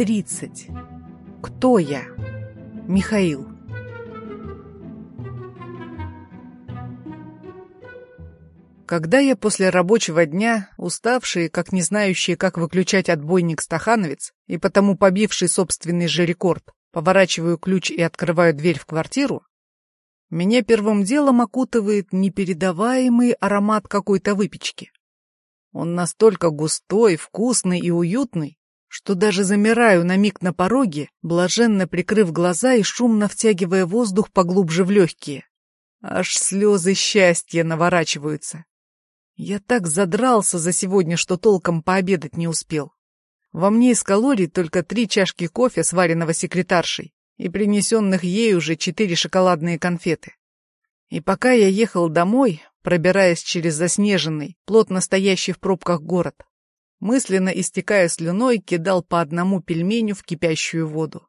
Тридцать. Кто я? Михаил. Когда я после рабочего дня, уставший, как не знающий, как выключать отбойник стахановец, и потому побивший собственный же рекорд, поворачиваю ключ и открываю дверь в квартиру, меня первым делом окутывает непередаваемый аромат какой-то выпечки. Он настолько густой, вкусный и уютный, что даже замираю на миг на пороге, блаженно прикрыв глаза и шумно втягивая воздух поглубже в легкие. Аж слезы счастья наворачиваются. Я так задрался за сегодня, что толком пообедать не успел. Во мне из калорий только три чашки кофе, сваренного секретаршей, и принесенных ей уже четыре шоколадные конфеты. И пока я ехал домой, пробираясь через заснеженный, плотно стоящий в пробках город, мысленно истекая слюной, кидал по одному пельменю в кипящую воду.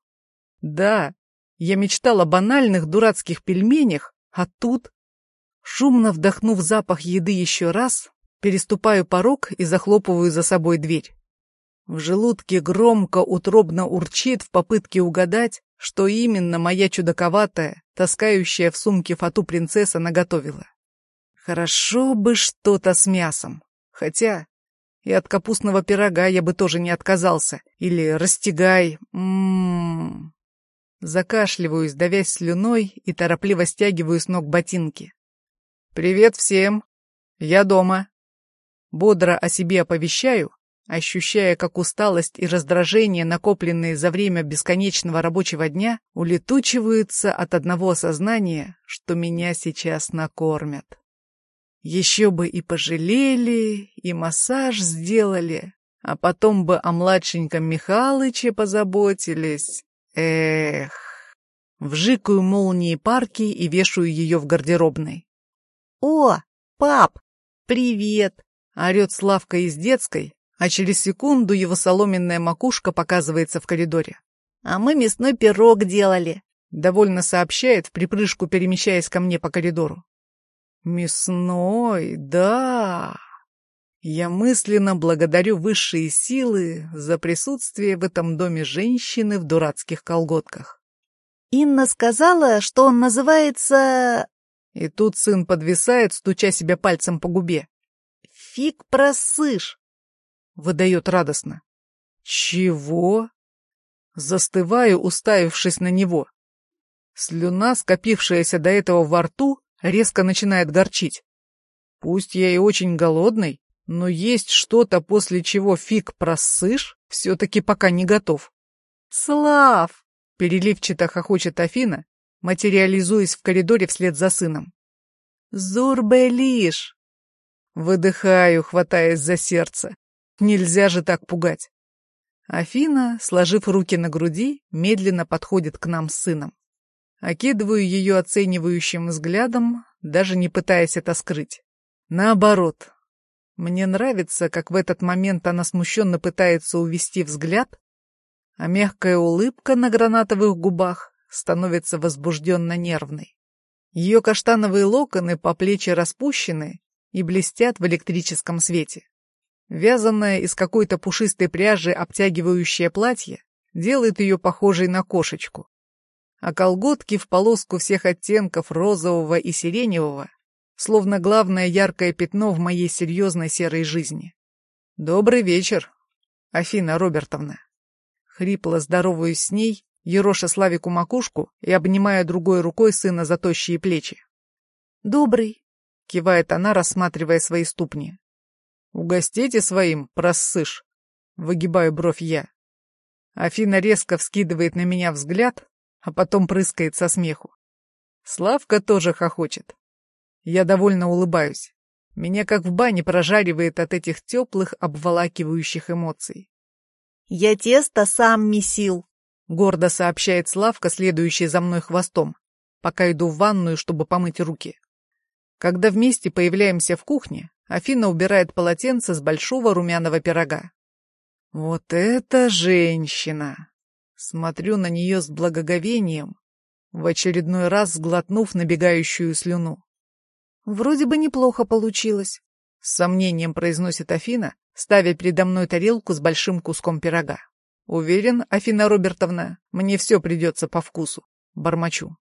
Да, я мечтал о банальных дурацких пельменях, а тут... Шумно вдохнув запах еды еще раз, переступаю порог и захлопываю за собой дверь. В желудке громко, утробно урчит в попытке угадать, что именно моя чудаковатая, таскающая в сумке фату принцесса наготовила. Хорошо бы что-то с мясом. Хотя и от капустного пирога я бы тоже не отказался. Или растягай. Ммм. Закашливаюсь, давясь слюной, и торопливо стягиваю с ног ботинки. «Привет всем! Я дома!» Бодро о себе оповещаю, ощущая, как усталость и раздражение, накопленные за время бесконечного рабочего дня, улетучиваются от одного осознания, что меня сейчас накормят. Еще бы и пожалели, и массаж сделали, а потом бы о младшеньком Михалыче позаботились. Эх. Вжикаю молнии парки и вешаю ее в гардеробной. «О, пап, привет!» — орет Славка из детской, а через секунду его соломенная макушка показывается в коридоре. «А мы мясной пирог делали», — довольно сообщает, в припрыжку перемещаясь ко мне по коридору. Мясной, да. Я мысленно благодарю высшие силы за присутствие в этом доме женщины в дурацких колготках. Инна сказала, что он называется... И тут сын подвисает, стуча себя пальцем по губе. «Фиг просышь!» — выдает радостно. «Чего?» Застываю, уставившись на него. Слюна, скопившаяся до этого во рту, резко начинает горчить. Пусть я и очень голодный, но есть что-то, после чего фиг просышь, все-таки пока не готов. «Слав!» — переливчато хохочет Афина, материализуясь в коридоре вслед за сыном. «Зурбелиш!» Выдыхаю, хватаясь за сердце. Нельзя же так пугать. Афина, сложив руки на груди, медленно подходит к нам с сыном. Окидываю ее оценивающим взглядом, даже не пытаясь это скрыть. Наоборот. Мне нравится, как в этот момент она смущенно пытается увести взгляд, а мягкая улыбка на гранатовых губах становится возбужденно нервной. Ее каштановые локоны по плечи распущены и блестят в электрическом свете. Вязанное из какой-то пушистой пряжи обтягивающее платье делает ее похожей на кошечку а колготки в полоску всех оттенков розового и сиреневого, словно главное яркое пятно в моей серьезной серой жизни. «Добрый вечер, Афина Робертовна». Хрипло здороваюсь с ней, ероша Славику макушку и обнимая другой рукой сына за тощие плечи. «Добрый», — кивает она, рассматривая свои ступни. «Угостите своим, просышь», — выгибаю бровь я. Афина резко вскидывает на меня взгляд, а потом прыскает со смеху. Славка тоже хохочет. Я довольно улыбаюсь. Меня как в бане прожаривает от этих теплых, обволакивающих эмоций. «Я тесто сам месил», — гордо сообщает Славка, следующий за мной хвостом, пока иду в ванную, чтобы помыть руки. Когда вместе появляемся в кухне, Афина убирает полотенце с большого румяного пирога. «Вот это женщина!» Смотрю на нее с благоговением, в очередной раз сглотнув набегающую слюну. «Вроде бы неплохо получилось», — с сомнением произносит Афина, ставя передо мной тарелку с большим куском пирога. Уверен, Афина Робертовна, мне все придется по вкусу. Бормочу.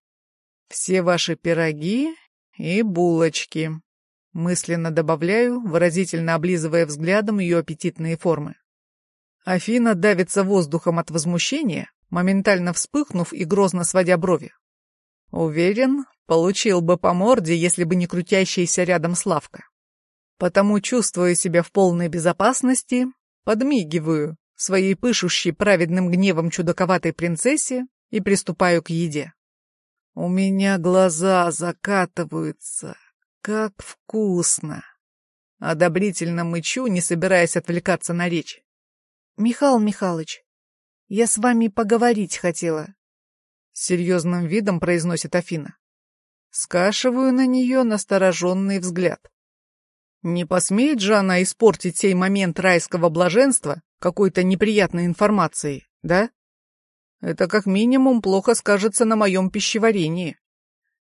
Все ваши пироги и булочки. Мысленно добавляю, выразительно облизывая взглядом ее аппетитные формы. Афина давится воздухом от возмущения, моментально вспыхнув и грозно сводя брови. Уверен, получил бы по морде, если бы не крутящаяся рядом Славка. Потому чувствую себя в полной безопасности, подмигиваю своей пышущей праведным гневом чудаковатой принцессе и приступаю к еде. У меня глаза закатываются. Как вкусно! Одобрительно мычу, не собираясь отвлекаться на речь. Михаил Михайлович, я с вами поговорить хотела. Серьезным видом произносит Афина. Скашиваю на нее настороженный взгляд. Не посмеет же она испортить сей момент райского блаженства какой-то неприятной информацией, да? Это как минимум плохо скажется на моем пищеварении.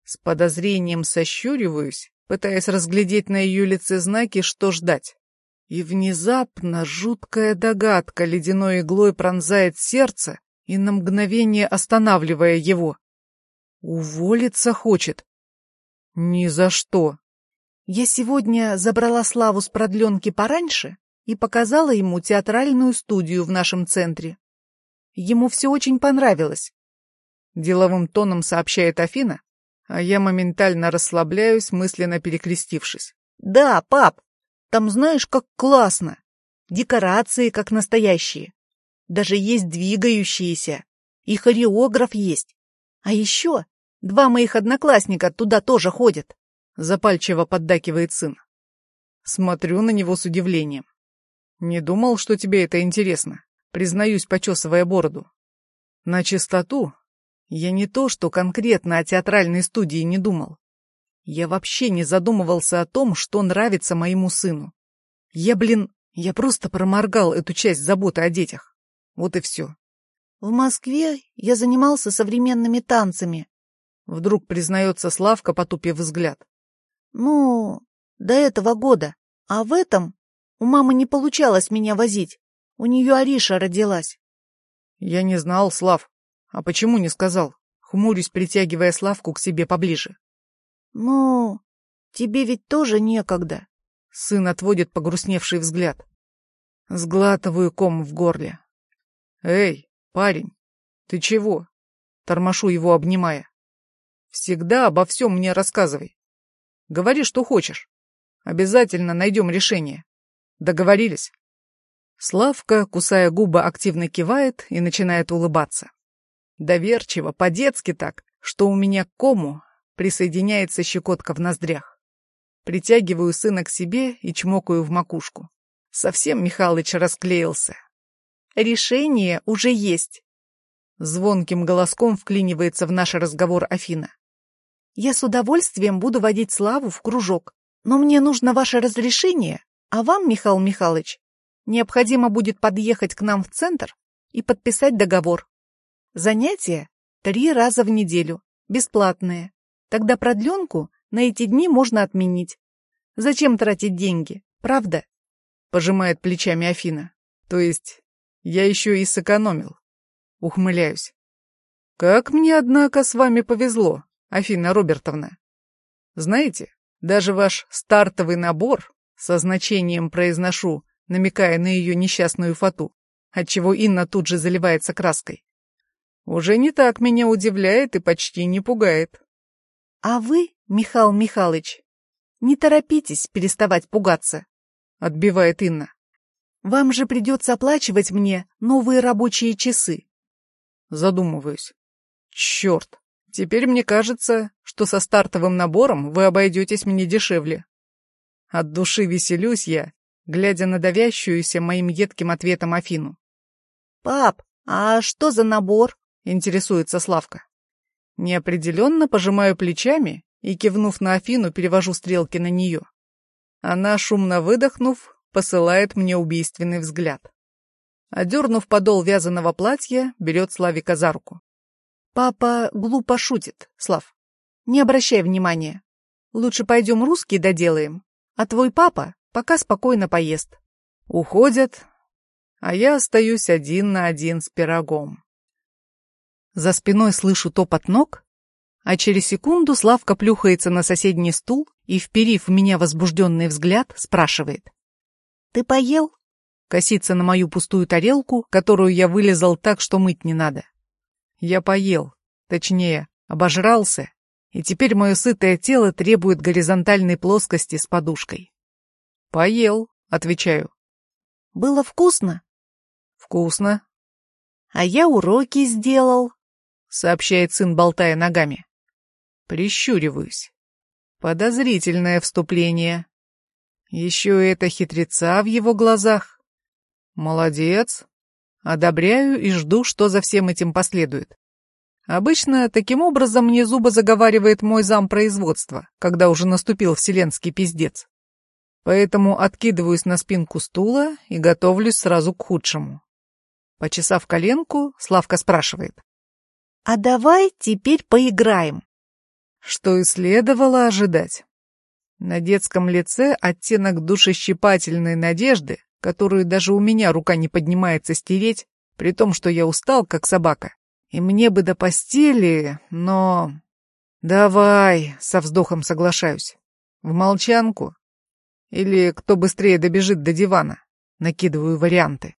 С подозрением сощуриваюсь, пытаясь разглядеть на ее лице знаки, что ждать. И внезапно жуткая догадка ледяной иглой пронзает сердце и на мгновение останавливая его. Уволиться хочет. Ни за что. Я сегодня забрала Славу с продленки пораньше и показала ему театральную студию в нашем центре. Ему все очень понравилось. Деловым тоном сообщает Афина, а я моментально расслабляюсь, мысленно перекрестившись. Да, пап, там знаешь, как классно. Декорации как настоящие. Даже есть двигающиеся. И хореограф есть. А еще два моих одноклассника туда тоже ходят. Запальчиво поддакивает сын. Смотрю на него с удивлением. Не думал, что тебе это интересно. Признаюсь, почесывая бороду. На чистоту, я не то, что конкретно о театральной студии не думал. Я вообще не задумывался о том, что нравится моему сыну. Я, блин, я просто проморгал эту часть заботы о детях. Вот и все. В Москве я занимался современными танцами. Вдруг признается Славка, потупив взгляд. Ну, до этого года. А в этом у мамы не получалось меня возить. У нее Ариша родилась. Я не знал, Слав. А почему не сказал? Хмурюсь, притягивая Славку к себе поближе. Ну, тебе ведь тоже некогда. Сын отводит погрустневший взгляд. Сглатываю ком в горле. Эй, парень, ты чего? Тормошу его, обнимая. Всегда обо всем мне рассказывай. Говори, что хочешь. Обязательно найдем решение. Договорились? Славка, кусая губы, активно кивает и начинает улыбаться. Доверчиво, по-детски так, что у меня кому присоединяется щекотка в ноздрях. Притягиваю сына к себе и чмокаю в макушку. Совсем Михалыч расклеился. Решение уже есть. Звонким голоском вклинивается в наш разговор Афина. Я с удовольствием буду водить Славу в кружок, но мне нужно ваше разрешение, а вам, Михаил Михайлович, необходимо будет подъехать к нам в центр и подписать договор. Занятия три раза в неделю, бесплатные. Тогда продленку на эти дни можно отменить. Зачем тратить деньги, правда? Пожимает плечами Афина. То есть я еще и сэкономил. Ухмыляюсь. Как мне, однако, с вами повезло. Афина Робертовна. Знаете, даже ваш стартовый набор, со значением произношу, намекая на ее несчастную фату, отчего Инна тут же заливается краской, уже не так меня удивляет и почти не пугает. А вы, Михаил Михайлович, не торопитесь переставать пугаться, отбивает Инна. Вам же придется оплачивать мне новые рабочие часы. Задумываюсь. Черт, Теперь мне кажется, что со стартовым набором вы обойдетесь мне дешевле. От души веселюсь я, глядя на давящуюся моим едким ответом Афину. «Пап, а что за набор?» — интересуется Славка. Неопределенно пожимаю плечами и, кивнув на Афину, перевожу стрелки на нее. Она, шумно выдохнув, посылает мне убийственный взгляд. Одернув подол вязаного платья, берет Славика за руку. Папа глупо шутит, Слав. Не обращай внимания. Лучше пойдем русский доделаем, а твой папа пока спокойно поест. Уходят, а я остаюсь один на один с пирогом. За спиной слышу топот ног, а через секунду Славка плюхается на соседний стул и, вперив в меня возбужденный взгляд, спрашивает. «Ты поел?» Косится на мою пустую тарелку, которую я вылезал так, что мыть не надо. Я поел, точнее, обожрался, и теперь мое сытое тело требует горизонтальной плоскости с подушкой. «Поел», — отвечаю. «Было вкусно?» «Вкусно». «А я уроки сделал», — сообщает сын, болтая ногами. Прищуриваюсь. Подозрительное вступление. Еще это хитреца в его глазах. Молодец. Одобряю и жду, что за всем этим последует. Обычно таким образом мне зубы заговаривает мой зам производства, когда уже наступил вселенский пиздец. Поэтому откидываюсь на спинку стула и готовлюсь сразу к худшему. Почесав коленку, Славка спрашивает. «А давай теперь поиграем». Что и следовало ожидать. На детском лице оттенок душещипательной надежды, которую даже у меня рука не поднимается стереть, при том, что я устал, как собака. И мне бы до постели, но... Давай, со вздохом соглашаюсь. В молчанку? Или кто быстрее добежит до дивана? Накидываю варианты.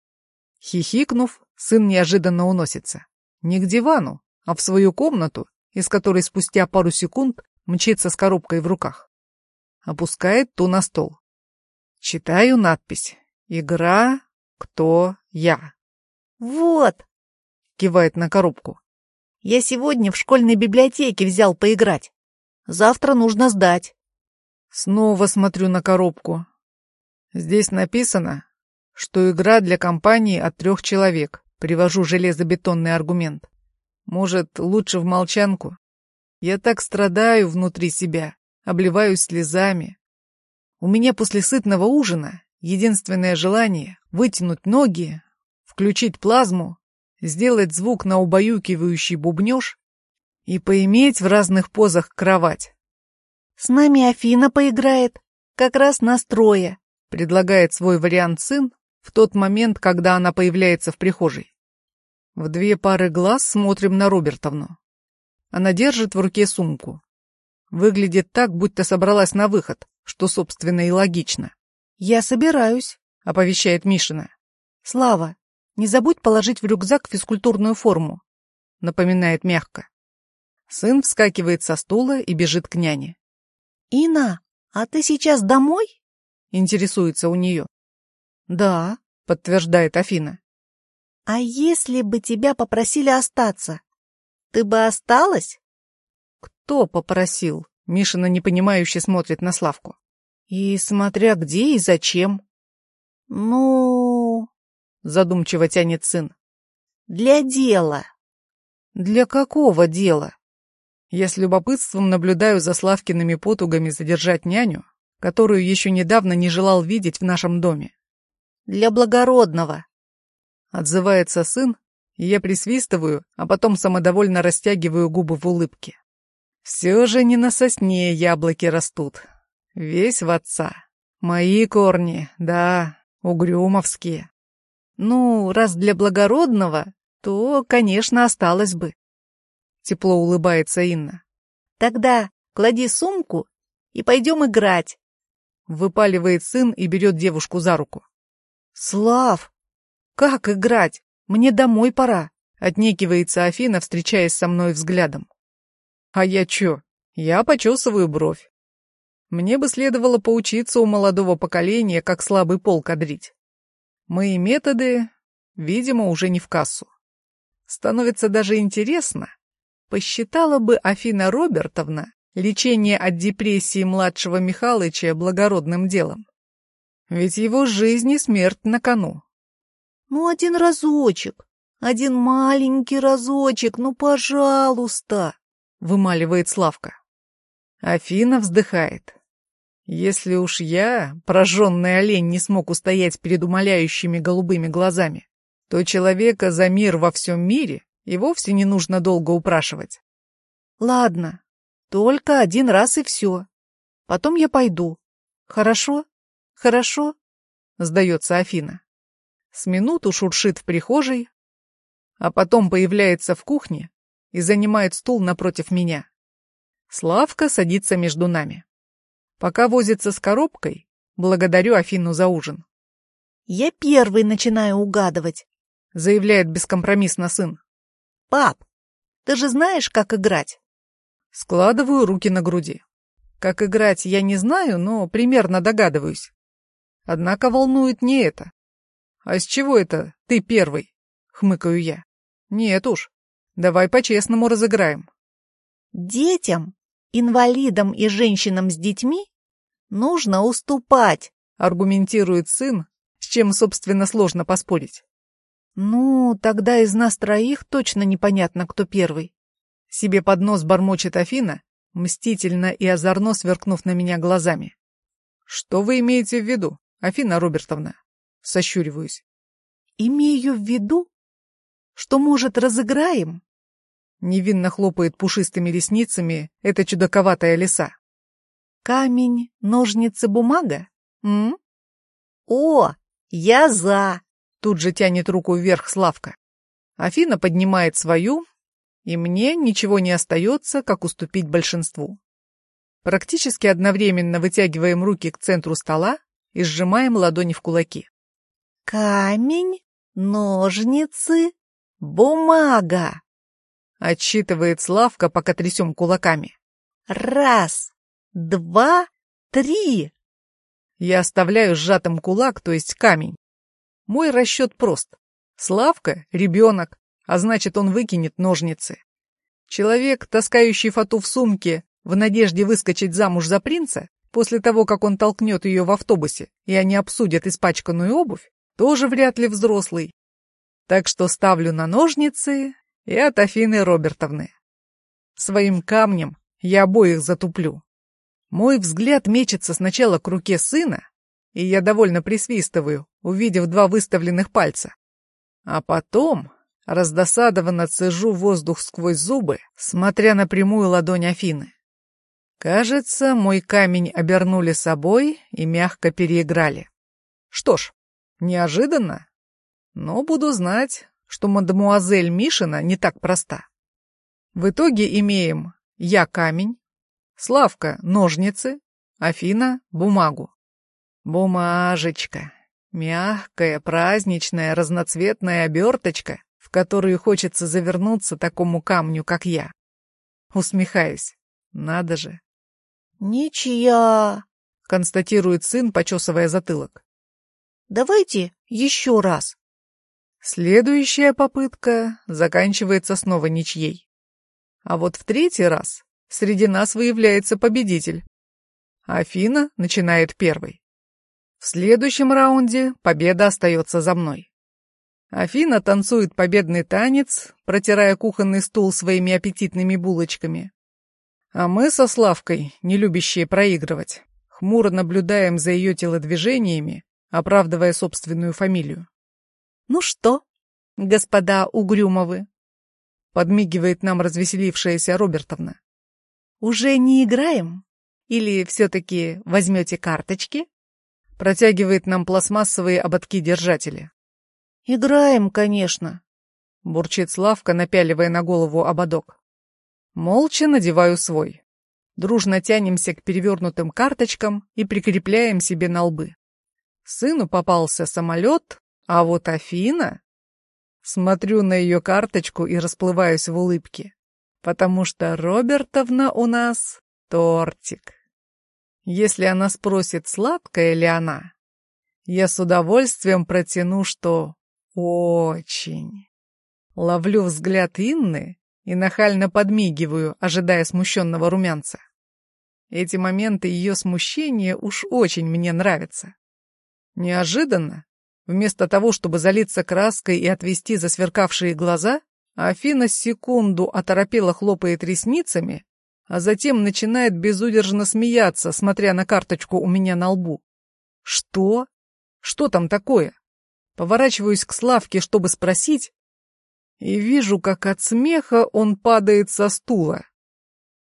Хихикнув, сын неожиданно уносится. Не к дивану, а в свою комнату, из которой спустя пару секунд мчится с коробкой в руках опускает ту на стол. Читаю надпись. «Игра «Кто я?» «Вот!» — кивает на коробку. «Я сегодня в школьной библиотеке взял поиграть. Завтра нужно сдать». Снова смотрю на коробку. Здесь написано, что игра для компании от трех человек. Привожу железобетонный аргумент. Может, лучше в молчанку? Я так страдаю внутри себя обливаюсь слезами. У меня после сытного ужина единственное желание — вытянуть ноги, включить плазму, сделать звук на убаюкивающий бубнёж и поиметь в разных позах кровать. «С нами Афина поиграет, как раз настроя», — предлагает свой вариант сын в тот момент, когда она появляется в прихожей. В две пары глаз смотрим на Робертовну. Она держит в руке сумку. Выглядит так, будто собралась на выход, что, собственно, и логично. «Я собираюсь», — оповещает Мишина. «Слава, не забудь положить в рюкзак физкультурную форму», — напоминает мягко. Сын вскакивает со стула и бежит к няне. «Ина, а ты сейчас домой?» — интересуется у нее. «Да», — подтверждает Афина. «А если бы тебя попросили остаться, ты бы осталась?» «Кто попросил?» Мишина непонимающе смотрит на Славку. «И смотря где и зачем». «Ну...» — задумчиво тянет сын. «Для дела». «Для какого дела?» Я с любопытством наблюдаю за Славкиными потугами задержать няню, которую еще недавно не желал видеть в нашем доме. «Для благородного», — отзывается сын, и я присвистываю, а потом самодовольно растягиваю губы в улыбке. Все же не на сосне яблоки растут. Весь в отца. Мои корни, да, угрюмовские. Ну, раз для благородного, то, конечно, осталось бы. Тепло улыбается Инна. Тогда клади сумку и пойдем играть. Выпаливает сын и берет девушку за руку. Слав, как играть? Мне домой пора. Отнекивается Афина, встречаясь со мной взглядом. А я чё? Я почесываю бровь. Мне бы следовало поучиться у молодого поколения, как слабый пол кадрить. Мои методы, видимо, уже не в кассу. Становится даже интересно, посчитала бы Афина Робертовна лечение от депрессии младшего Михалыча благородным делом. Ведь его жизнь и смерть на кону. Ну, один разочек, один маленький разочек, ну, пожалуйста вымаливает Славка. Афина вздыхает. Если уж я, прожженный олень, не смог устоять перед умоляющими голубыми глазами, то человека за мир во всем мире и вовсе не нужно долго упрашивать. Ладно, только один раз и все. Потом я пойду. Хорошо? Хорошо? Сдается Афина. С минуту шуршит в прихожей, а потом появляется в кухне и занимает стул напротив меня. Славка садится между нами. Пока возится с коробкой, благодарю Афину за ужин. «Я первый начинаю угадывать», — заявляет бескомпромиссно сын. «Пап, ты же знаешь, как играть?» Складываю руки на груди. Как играть, я не знаю, но примерно догадываюсь. Однако волнует не это. «А с чего это ты первый?» — хмыкаю я. «Нет уж, давай по-честному разыграем». «Детям, инвалидам и женщинам с детьми нужно уступать», — аргументирует сын, с чем, собственно, сложно поспорить. «Ну, тогда из нас троих точно непонятно, кто первый». Себе под нос бормочет Афина, мстительно и озорно сверкнув на меня глазами. «Что вы имеете в виду, Афина Робертовна?» Сощуриваюсь. «Имею в виду, что, может, разыграем?» Невинно хлопает пушистыми ресницами эта чудаковатая лиса. «Камень, ножницы, бумага? М? О, я за!» Тут же тянет руку вверх Славка. Афина поднимает свою, и мне ничего не остается, как уступить большинству. Практически одновременно вытягиваем руки к центру стола и сжимаем ладони в кулаки. «Камень, ножницы, бумага!» Отсчитывает Славка, пока трясем кулаками. «Раз, два, три!» Я оставляю сжатым кулак, то есть камень. Мой расчет прост. Славка — ребенок, а значит, он выкинет ножницы. Человек, таскающий фату в сумке, в надежде выскочить замуж за принца, после того, как он толкнет ее в автобусе, и они обсудят испачканную обувь, тоже вряд ли взрослый. Так что ставлю на ножницы и от Афины Робертовны. Своим камнем я обоих затуплю. Мой взгляд мечется сначала к руке сына, и я довольно присвистываю, увидев два выставленных пальца. А потом раздосадованно цежу воздух сквозь зубы, смотря на прямую ладонь Афины. Кажется, мой камень обернули собой и мягко переиграли. Что ж, неожиданно, но буду знать, что мадемуазель Мишина не так проста. В итоге имеем я камень, Славка ножницы, Афина бумагу. Бумажечка. Мягкая, праздничная, разноцветная оберточка, в которую хочется завернуться такому камню, как я. Усмехаюсь. Надо же. «Ничья», — констатирует сын, почесывая затылок. «Давайте еще раз». Следующая попытка заканчивается снова ничьей. А вот в третий раз среди нас выявляется победитель. Афина начинает первой. В следующем раунде победа остается за мной. Афина танцует победный танец, протирая кухонный стул своими аппетитными булочками. А мы со Славкой, не любящие проигрывать, хмуро наблюдаем за ее телодвижениями, оправдывая собственную фамилию. «Ну что, господа Угрюмовы?» подмигивает нам развеселившаяся Робертовна. «Уже не играем? Или все-таки возьмете карточки?» Протягивает нам пластмассовые ободки-держатели. «Играем, конечно», — бурчит Славка, напяливая на голову ободок. Молча надеваю свой. Дружно тянемся к перевернутым карточкам и прикрепляем себе на лбы. Сыну попался самолет, а вот Афина... Смотрю на ее карточку и расплываюсь в улыбке, потому что Робертовна у нас тортик. Если она спросит, сладкая ли она, я с удовольствием протяну, что очень. Ловлю взгляд Инны и нахально подмигиваю, ожидая смущенного румянца. Эти моменты ее смущения уж очень мне нравятся. Неожиданно, вместо того, чтобы залиться краской и отвести засверкавшие глаза, Афина секунду оторопело хлопает ресницами а затем начинает безудержно смеяться, смотря на карточку у меня на лбу. Что? Что там такое? Поворачиваюсь к Славке, чтобы спросить, и вижу, как от смеха он падает со стула.